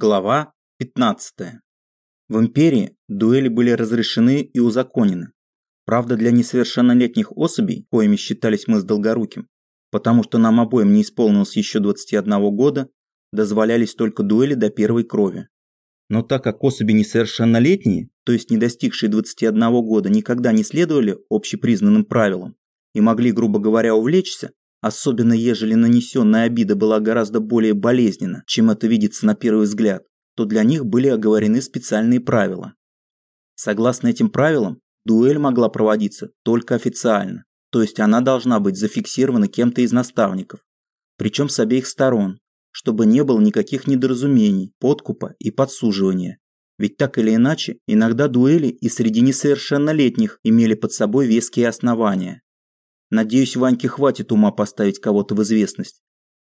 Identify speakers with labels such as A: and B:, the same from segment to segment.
A: Глава 15. В империи дуэли были разрешены и узаконены. Правда, для несовершеннолетних особей, коими считались мы с Долгоруким, потому что нам обоим не исполнилось еще 21 года, дозволялись только дуэли до первой крови. Но так как особи несовершеннолетние, то есть не достигшие 21 года, никогда не следовали общепризнанным правилам и могли, грубо говоря, увлечься, особенно ежели нанесенная обида была гораздо более болезненна, чем это видится на первый взгляд, то для них были оговорены специальные правила. Согласно этим правилам, дуэль могла проводиться только официально, то есть она должна быть зафиксирована кем-то из наставников, причем с обеих сторон, чтобы не было никаких недоразумений, подкупа и подсуживания. Ведь так или иначе, иногда дуэли и среди несовершеннолетних имели под собой веские основания. Надеюсь, Ваньке хватит ума поставить кого-то в известность.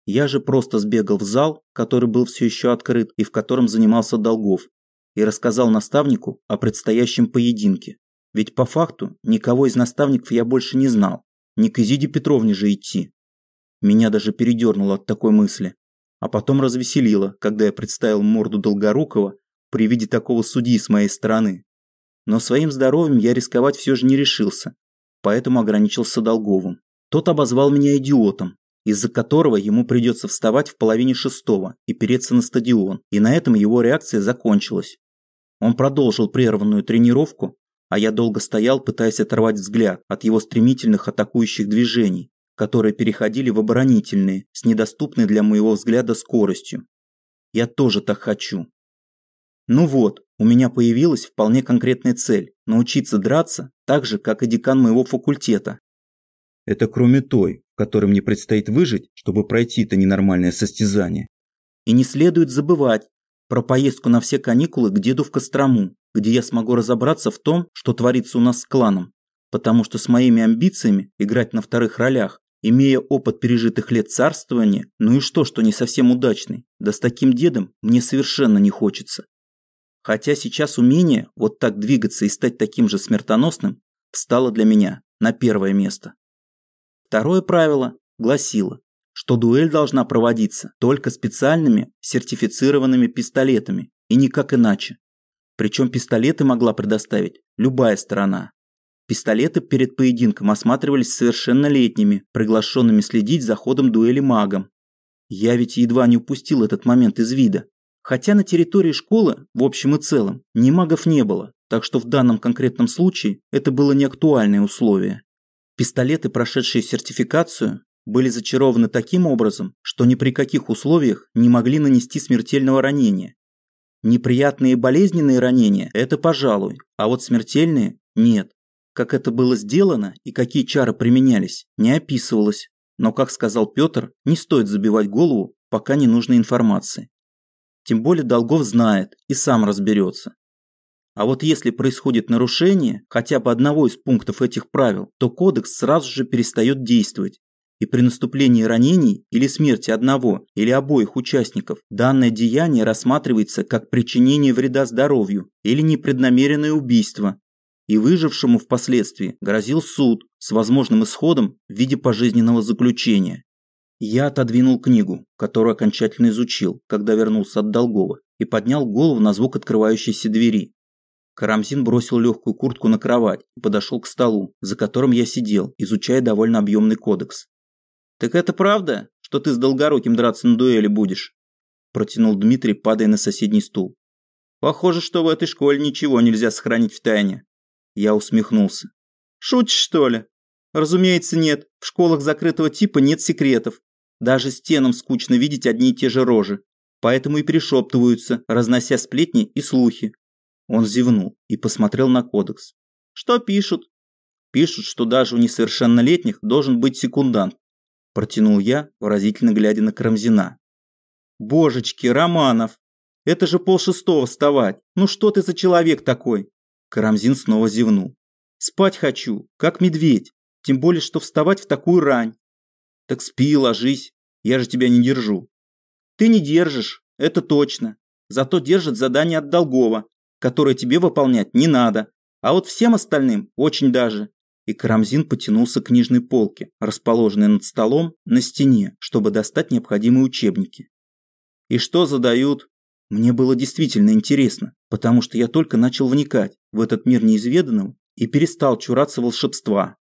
A: Я же просто сбегал в зал, который был все еще открыт и в котором занимался Долгов, и рассказал наставнику о предстоящем поединке. Ведь по факту никого из наставников я больше не знал. Не к Изиде Петровне же идти. Меня даже передернуло от такой мысли. А потом развеселило, когда я представил морду Долгорукова при виде такого судьи с моей стороны. Но своим здоровьем я рисковать все же не решился поэтому ограничился Долговым. Тот обозвал меня идиотом, из-за которого ему придется вставать в половине шестого и переться на стадион, и на этом его реакция закончилась. Он продолжил прерванную тренировку, а я долго стоял, пытаясь оторвать взгляд от его стремительных атакующих движений, которые переходили в оборонительные, с недоступной для моего взгляда скоростью. Я тоже так хочу. Ну вот, у меня появилась вполне конкретная цель – научиться драться так же, как и декан моего факультета. Это кроме той, в которой мне предстоит выжить, чтобы пройти это ненормальное состязание. И не следует забывать про поездку на все каникулы к деду в Кострому, где я смогу разобраться в том, что творится у нас с кланом, потому что с моими амбициями играть на вторых ролях, имея опыт пережитых лет царствования, ну и что, что не совсем удачный, да с таким дедом мне совершенно не хочется. Хотя сейчас умение вот так двигаться и стать таким же смертоносным встало для меня на первое место. Второе правило гласило, что дуэль должна проводиться только специальными сертифицированными пистолетами и никак иначе. Причем пистолеты могла предоставить любая сторона. Пистолеты перед поединком осматривались совершеннолетними, приглашенными следить за ходом дуэли магом. Я ведь едва не упустил этот момент из вида. Хотя на территории школы, в общем и целом, ни магов не было, так что в данном конкретном случае это было не актуальное условие. Пистолеты, прошедшие сертификацию, были зачарованы таким образом, что ни при каких условиях не могли нанести смертельного ранения. Неприятные и болезненные ранения – это пожалуй, а вот смертельные – нет. Как это было сделано и какие чары применялись, не описывалось. Но, как сказал Петр, не стоит забивать голову, пока не нужной информации. Тем более Долгов знает и сам разберется. А вот если происходит нарушение хотя бы одного из пунктов этих правил, то кодекс сразу же перестает действовать. И при наступлении ранений или смерти одного или обоих участников данное деяние рассматривается как причинение вреда здоровью или непреднамеренное убийство. И выжившему впоследствии грозил суд с возможным исходом в виде пожизненного заключения. Я отодвинул книгу, которую окончательно изучил, когда вернулся от Долгова, и поднял голову на звук открывающейся двери. Карамзин бросил легкую куртку на кровать и подошел к столу, за которым я сидел, изучая довольно объемный кодекс. «Так это правда, что ты с Долгоруким драться на дуэли будешь?» Протянул Дмитрий, падая на соседний стул. «Похоже, что в этой школе ничего нельзя сохранить в тайне». Я усмехнулся. «Шутишь, что ли?» «Разумеется, нет. В школах закрытого типа нет секретов. Даже стенам скучно видеть одни и те же рожи. Поэтому и перешептываются, разнося сплетни и слухи. Он зевнул и посмотрел на кодекс. Что пишут? Пишут, что даже у несовершеннолетних должен быть секундант. Протянул я, выразительно глядя на Карамзина. Божечки, Романов! Это же полшестого вставать. Ну что ты за человек такой? Карамзин снова зевнул. Спать хочу, как медведь. Тем более, что вставать в такую рань. Так спи, ложись, я же тебя не держу. Ты не держишь, это точно. Зато держит задание от Долгова, которое тебе выполнять не надо. А вот всем остальным очень даже. И Карамзин потянулся к книжной полке, расположенной над столом на стене, чтобы достать необходимые учебники. И что задают? Мне было действительно интересно, потому что я только начал вникать в этот мир неизведанного и перестал чураться волшебства.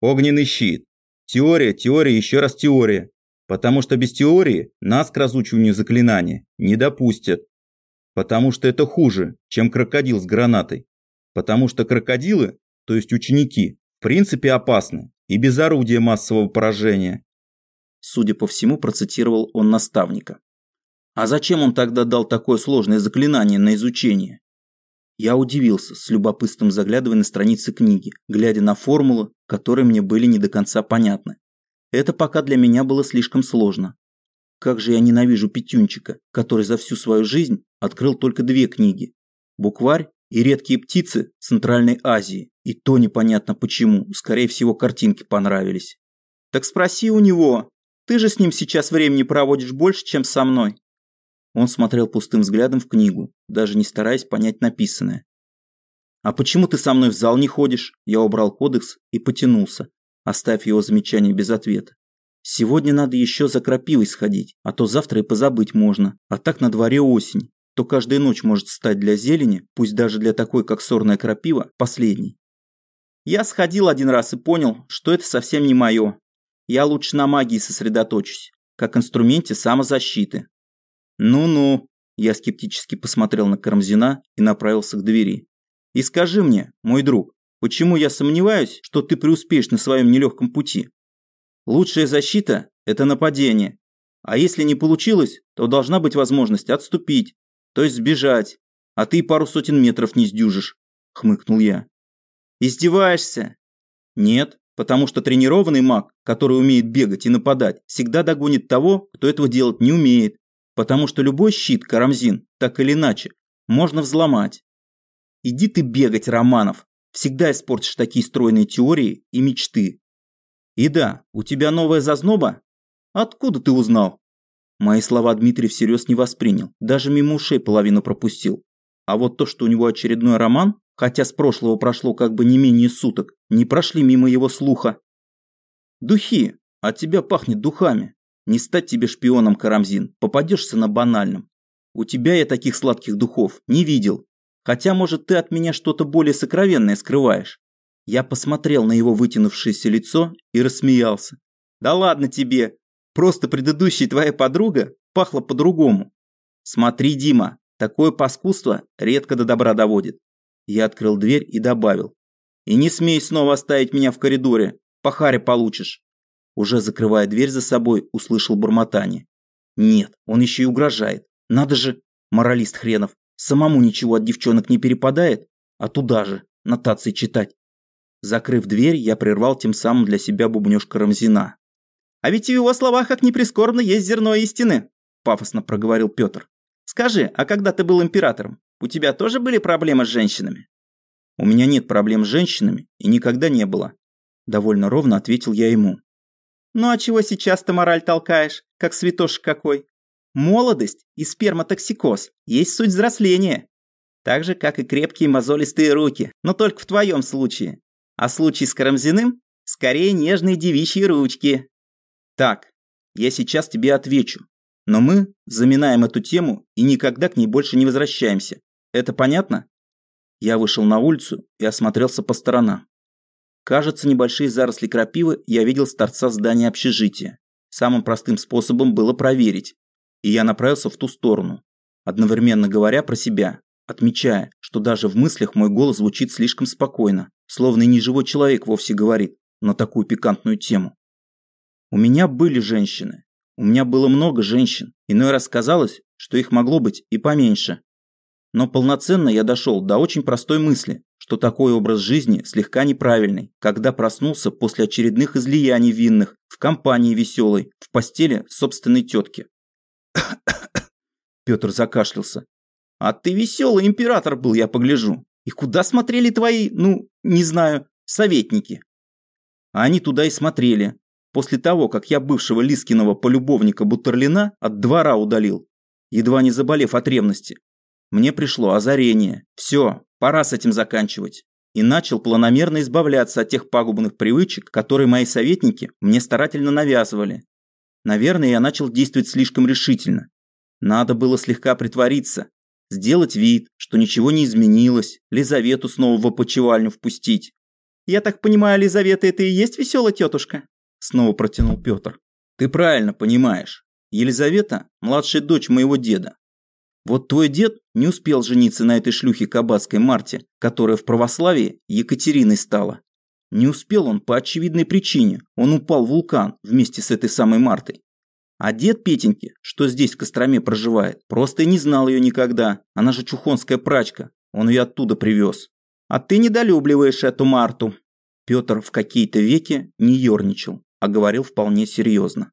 B: Огненный щит. Теория, теория, еще раз теория. Потому что без теории нас к разучиванию заклинания не допустят. Потому что это хуже, чем крокодил с гранатой. Потому что крокодилы, то есть ученики, в принципе опасны и без орудия массового поражения.
A: Судя по всему, процитировал он наставника. А зачем он тогда дал такое сложное заклинание на изучение? Я удивился, с любопытством заглядывая на страницы книги, глядя на формулы, которые мне были не до конца понятны. Это пока для меня было слишком сложно. Как же я ненавижу Петюнчика, который за всю свою жизнь открыл только две книги. Букварь и редкие птицы Центральной Азии. И то непонятно почему, скорее всего картинки понравились. Так спроси у него, ты же с ним сейчас времени проводишь больше, чем со мной. Он смотрел пустым взглядом в книгу, даже не стараясь понять написанное. «А почему ты со мной в зал не ходишь?» Я убрал кодекс и потянулся, оставив его замечание без ответа. Сегодня надо еще за крапивой сходить, а то завтра и позабыть можно. А так на дворе осень, то каждая ночь может стать для зелени, пусть даже для такой, как сорная крапива, последней. Я сходил один раз и понял, что это совсем не мое. Я лучше на магии сосредоточусь, как инструменте самозащиты. Ну-ну, я скептически посмотрел на Карамзина и направился к двери. И скажи мне, мой друг, почему я сомневаюсь, что ты преуспеешь на своем нелегком пути? Лучшая защита – это нападение. А если не получилось, то должна быть возможность отступить, то есть сбежать, а ты пару сотен метров не сдюжишь, хмыкнул я. Издеваешься? Нет, потому что тренированный маг, который умеет бегать и нападать, всегда догонит того, кто этого делать не умеет, потому что любой щит, Карамзин, так или иначе, можно взломать. Иди ты бегать, Романов, всегда испортишь такие стройные теории и мечты. И да, у тебя новая зазноба? Откуда ты узнал? Мои слова Дмитрий всерьез не воспринял, даже мимо ушей половину пропустил. А вот то, что у него очередной роман, хотя с прошлого прошло как бы не менее суток, не прошли мимо его слуха. Духи, от тебя пахнет духами. Не стать тебе шпионом, Карамзин, попадешься на банальном. У тебя я таких сладких духов не видел. Хотя, может, ты от меня что-то более сокровенное скрываешь. Я посмотрел на его вытянувшееся лицо и рассмеялся. Да ладно тебе. Просто предыдущая твоя подруга пахла по-другому. Смотри, Дима, такое паскудство редко до добра доводит. Я открыл дверь и добавил. И не смей снова оставить меня в коридоре. По харе получишь. Уже закрывая дверь за собой, услышал бормотание. Нет, он еще и угрожает. Надо же, моралист хренов, самому ничего от девчонок не перепадает, а туда же, нотации читать. Закрыв дверь, я прервал тем самым для себя бубнёж Карамзина. «А ведь в его словах, как прискорбно, есть зерно истины», – пафосно проговорил Петр. «Скажи, а когда ты был императором, у тебя тоже были проблемы с женщинами?» «У меня нет проблем с женщинами и никогда не было», – довольно ровно ответил я ему. «Ну а чего сейчас ты мораль толкаешь, как святош какой? Молодость и сперматоксикоз есть суть взросления. Так же, как и крепкие мозолистые руки, но только в твоем случае. А случай с Карамзиным – скорее нежные девичьи ручки. Так, я сейчас тебе отвечу. Но мы заминаем эту тему и никогда к ней больше не возвращаемся. Это понятно? Я вышел на улицу и осмотрелся по сторонам. Кажется, небольшие заросли крапивы я видел с торца здания общежития. Самым простым способом было проверить. И я направился в ту сторону, одновременно говоря про себя, отмечая, что даже в мыслях мой голос звучит слишком спокойно, словно и не живой человек вовсе говорит на такую пикантную тему. У меня были женщины. У меня было много женщин. Иной раз казалось, что их могло быть и поменьше. Но полноценно я дошел до очень простой мысли, что такой образ жизни слегка неправильный, когда проснулся после очередных излияний винных, в компании веселой, в постели собственной тетки. Петр закашлялся. «А ты веселый император был, я погляжу. И куда смотрели твои, ну, не знаю, советники?» А они туда и смотрели, после того, как я бывшего Лискиного полюбовника Бутерлина от двора удалил, едва не заболев от ревности. Мне пришло озарение. Все, пора с этим заканчивать. И начал планомерно избавляться от тех пагубных привычек, которые мои советники мне старательно навязывали. Наверное, я начал действовать слишком решительно. Надо было слегка притвориться, сделать вид, что ничего не изменилось, Лизавету снова в опочивальню впустить. «Я так понимаю, Лизавета это и есть веселая тетушка?» Снова протянул Петр. «Ты правильно понимаешь. Елизавета – младшая дочь моего деда. Вот твой дед не успел жениться на этой шлюхе кабацкой Марте, которая в православии Екатериной стала. Не успел он по очевидной причине, он упал в вулкан вместе с этой самой Мартой. А дед Петеньки, что здесь в Костроме проживает, просто и не знал ее никогда. Она же чухонская прачка, он ее оттуда привез. А ты недолюбливаешь эту Марту. Петр в какие-то веки не ерничал, а говорил вполне серьезно.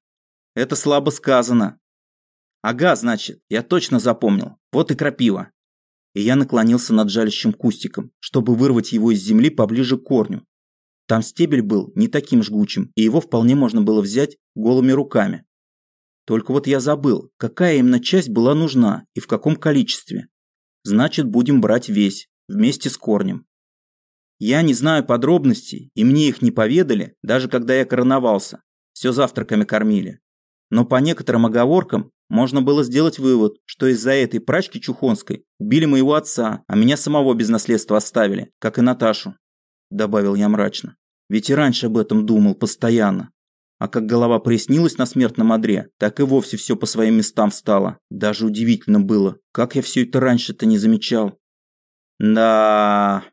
A: Это слабо сказано. Ага, значит, я точно запомнил. Вот и крапива. И я наклонился над жалящим кустиком, чтобы вырвать его из земли поближе к корню. Там стебель был не таким жгучим, и его вполне можно было взять голыми руками. Только вот я забыл, какая именно часть была нужна и в каком количестве. Значит, будем брать весь, вместе с корнем. Я не знаю подробностей, и мне их не поведали, даже когда я короновался. Все завтраками кормили. Но по некоторым оговоркам можно было сделать вывод, что из-за этой прачки Чухонской убили моего отца, а меня самого без наследства оставили, как и Наташу. Добавил я мрачно. Ведь и раньше об этом думал постоянно. А как голова прояснилась на смертном одре, так и вовсе все по своим местам встало. Даже удивительно было, как я все это раньше-то не замечал. Да,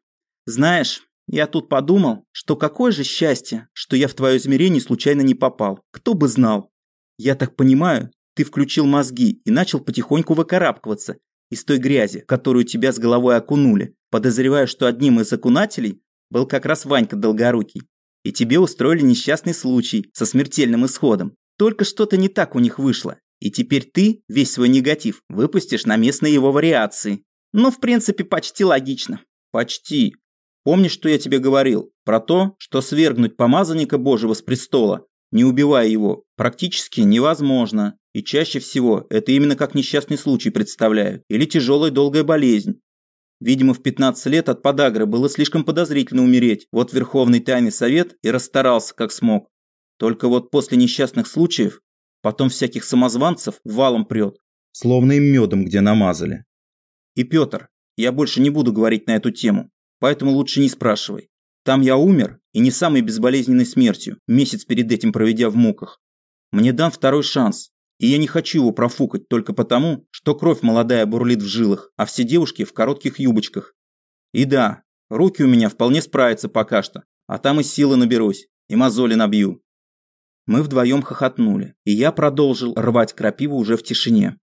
A: знаешь, я тут подумал, что какое же счастье, что я в твое измерение случайно не попал. Кто бы знал. Я так понимаю, ты включил мозги и начал потихоньку выкарабкиваться из той грязи, которую тебя с головой окунули, подозревая, что одним из окунателей был как раз Ванька Долгорукий и тебе устроили несчастный случай со смертельным исходом. Только что-то не так у них вышло, и теперь ты весь свой негатив выпустишь на местные его вариации. Ну, в принципе, почти логично. Почти. Помнишь, что я тебе говорил? Про то, что свергнуть помазанника Божьего с престола, не убивая его, практически невозможно. И чаще всего это именно как несчастный случай представляют. Или тяжелая долгая болезнь. Видимо, в 15 лет от подагры было слишком подозрительно умереть. Вот Верховный Тайный Совет и расстарался как смог. Только вот после несчастных случаев потом всяких самозванцев валом прет.
B: Словно им медом где намазали.
A: И Петр, я больше не буду говорить на эту тему, поэтому лучше не спрашивай. Там я умер, и не самой безболезненной смертью, месяц перед этим проведя в муках. Мне дан второй шанс, и я не хочу его профукать только потому, что кровь молодая бурлит в жилах, а все девушки в коротких юбочках. И да, руки у меня вполне справятся пока что, а там и силы наберусь, и мозоли набью. Мы вдвоем хохотнули, и я продолжил рвать крапиву уже в тишине.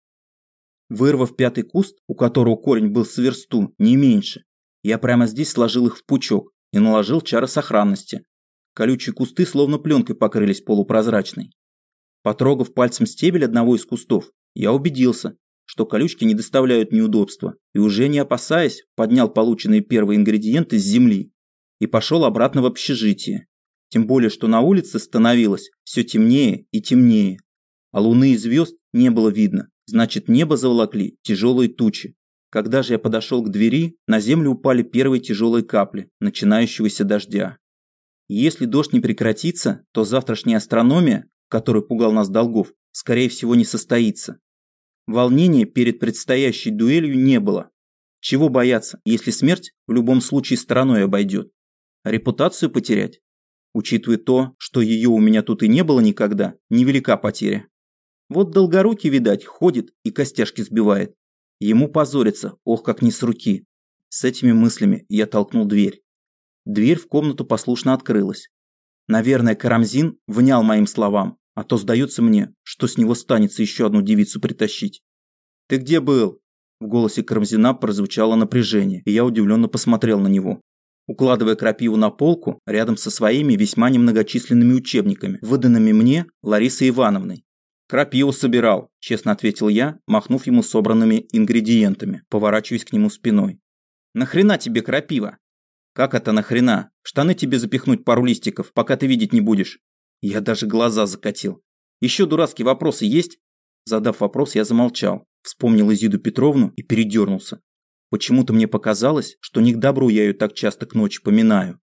A: Вырвав пятый куст, у которого корень был с версту, не меньше, я прямо здесь сложил их в пучок и наложил чары сохранности. Колючие кусты словно пленкой покрылись полупрозрачной. Потрогав пальцем стебель одного из кустов, я убедился, что колючки не доставляют неудобства, и уже не опасаясь, поднял полученные первые ингредиенты с земли и пошел обратно в общежитие. Тем более, что на улице становилось все темнее и темнее, а луны и звезд не было видно, значит небо заволокли тяжелые тучи. Когда же я подошел к двери, на землю упали первые тяжелые капли начинающегося дождя. если дождь не прекратится, то завтрашняя астрономия который пугал нас долгов, скорее всего не состоится. Волнения перед предстоящей дуэлью не было. Чего бояться, если смерть в любом случае стороной обойдет? Репутацию потерять? Учитывая то, что ее у меня тут и не было никогда, невелика потеря. Вот долгорукий, видать, ходит и костяшки сбивает. Ему позорится, ох, как не с руки. С этими мыслями я толкнул дверь. Дверь в комнату послушно открылась. Наверное, Карамзин внял моим словам, а то сдается мне, что с него станется еще одну девицу притащить. «Ты где был?» В голосе Карамзина прозвучало напряжение, и я удивленно посмотрел на него. Укладывая крапиву на полку рядом со своими весьма немногочисленными учебниками, выданными мне Ларисой Ивановной. «Крапиву собирал», – честно ответил я, махнув ему собранными ингредиентами, поворачиваясь к нему спиной. «Нахрена тебе крапива?» «Как это нахрена? Штаны тебе запихнуть пару листиков, пока ты видеть не будешь». Я даже глаза закатил. «Еще дурацкие вопросы есть?» Задав вопрос, я замолчал, вспомнил Изиду Петровну и передернулся. Почему-то мне показалось, что не к добру я ее так часто к ночи поминаю.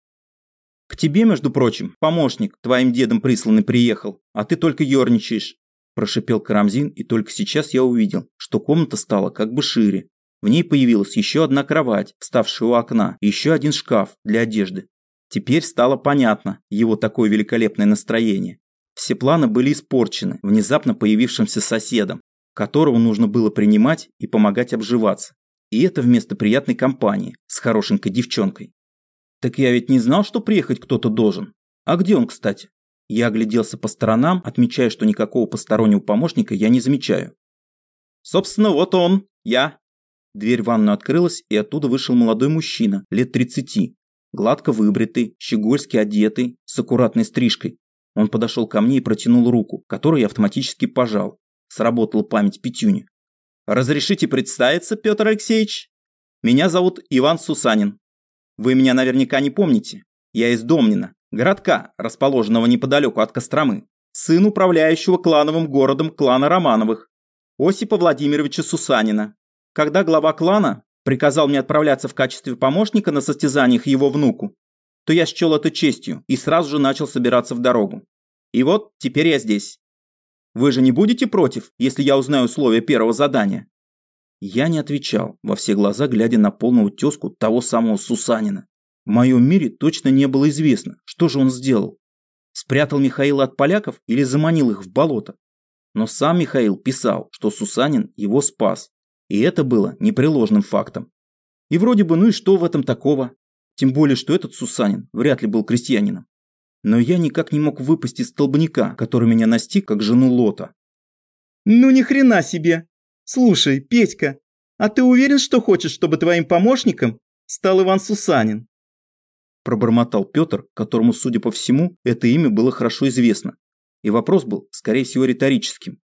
A: К тебе, между прочим, помощник, твоим дедом присланный приехал, а ты только ерничаешь. Прошипел Карамзин, и только сейчас я увидел, что комната стала как бы шире. В ней появилась еще одна кровать, вставшая у окна, и еще один шкаф для одежды. Теперь стало понятно его такое великолепное настроение. Все планы были испорчены внезапно появившимся соседом, которого нужно было принимать и помогать обживаться. И это вместо приятной компании с хорошенькой девчонкой. Так я ведь не знал, что приехать кто-то должен. А где он, кстати? Я огляделся по сторонам, отмечая, что никакого постороннего помощника я не замечаю. Собственно, вот он, я. Дверь в ванную открылась, и оттуда вышел молодой мужчина, лет 30, гладко выбритый, щегольски одетый, с аккуратной стрижкой. Он подошел ко мне и протянул руку, которую я автоматически пожал. Сработала память Петюни. «Разрешите представиться, Петр Алексеевич? Меня зовут Иван Сусанин. Вы меня наверняка не помните. Я из Домнина, городка, расположенного неподалеку от Костромы, сын управляющего клановым городом клана Романовых, Осипа Владимировича Сусанина. Когда глава клана приказал мне отправляться в качестве помощника на состязаниях его внуку, то я счел это честью и сразу же начал собираться в дорогу. И вот теперь я здесь. Вы же не будете против, если я узнаю условия первого задания? Я не отвечал, во все глаза глядя на полную тезку того самого Сусанина. В моем мире точно не было известно, что же он сделал. Спрятал Михаила от поляков или заманил их в болото. Но сам Михаил писал, что Сусанин его спас. И это было непреложным фактом. И вроде бы ну и что в этом такого? Тем более, что этот Сусанин вряд ли был крестьянином. Но я никак не мог выпасть из столбняка, который меня настиг, как жену Лота.
C: «Ну ни хрена себе! Слушай, Петька, а ты уверен, что хочешь, чтобы твоим помощником стал Иван Сусанин?»
A: Пробормотал Петр, которому, судя по всему, это имя было хорошо известно. И вопрос был, скорее всего, риторическим.